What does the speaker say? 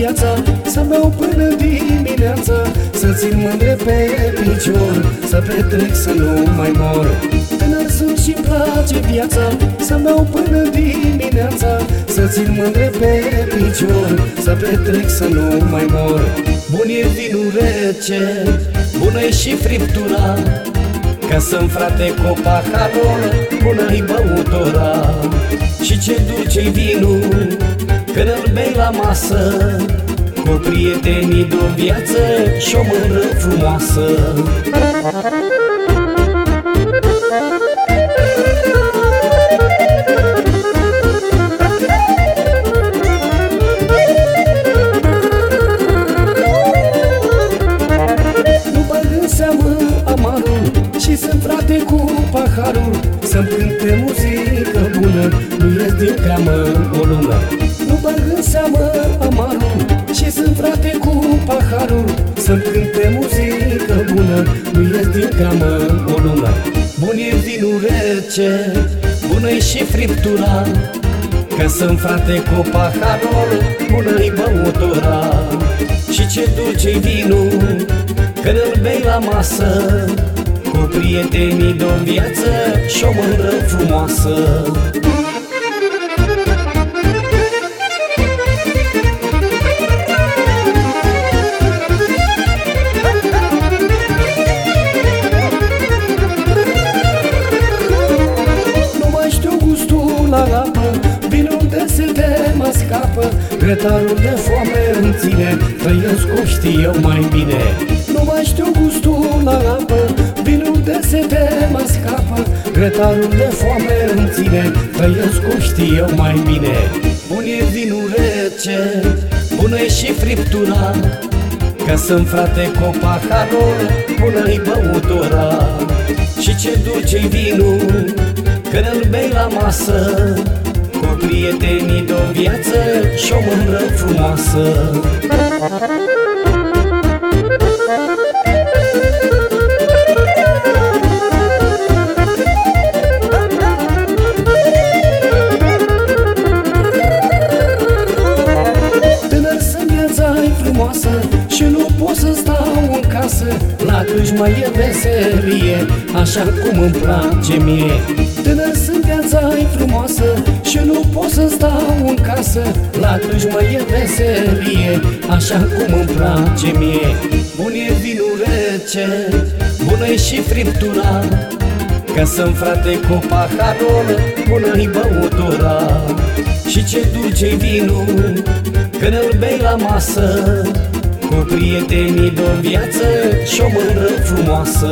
viața Să beau până dimineața Să țin mândre pe picior Să petrec să nu mai mor. Tânăr sunt și place viața Să beau până dimineața Să țin mândre pe picior Să petrec să nu mai mor. Bun e vinul rece Bună e și friptura Ca să-mi frate cu paharul Bună-i băutura. Și ce dulce vinul când îl bei la masă Cu prietenii de-o viață Și o mână frumoasă. Nu paharul Să-mi cânte muzică bună. Nu ies din camă o lună. Bag în seamă amarul Și sunt frate cu paharul. Să-mi cânte muzică bună. Nu ies din camă o lună. Bun e vinul rece Bună-i și friptura. Ca să-mi frate cu paharul Bună-i băutura. Și ce dulce vinul Când îl bei la masă Cu prietenii de-o viață Și o mândră frumoasă. La apă Vinul de sete mă scapă Grătarul de foame îmi ține Trăiesc cu știu eu mai bine. Nu mai știu gustul la apă Vinul de sete mă scapă Grătarul de foame îmi ține Trăiesc cu știu eu mai bine. Bun e vinul rece Bună e și friptura Ca să-mi frate cu paharul Bună-i băutura. Și ce dulce-i vinul când îl bei la masă Cu prietenii de-o viață Și o mândră frumoasă frumoasă Și nu pot să stau în casă. La crâșmă e veselie Așa cum îmi place mie. Tânăr sunt viața e frumoasă Și nu pot să stau în casă. La crâșmă e veselie Așa cum îmi place mie. Bun e vinul rece Bună-i și friptura. Ca să-mi frate cu paharul Bună-i băutura Și ce dulce vinul Când îl bei la masă? Cu prietenii de-o viață Și o mână frumoasă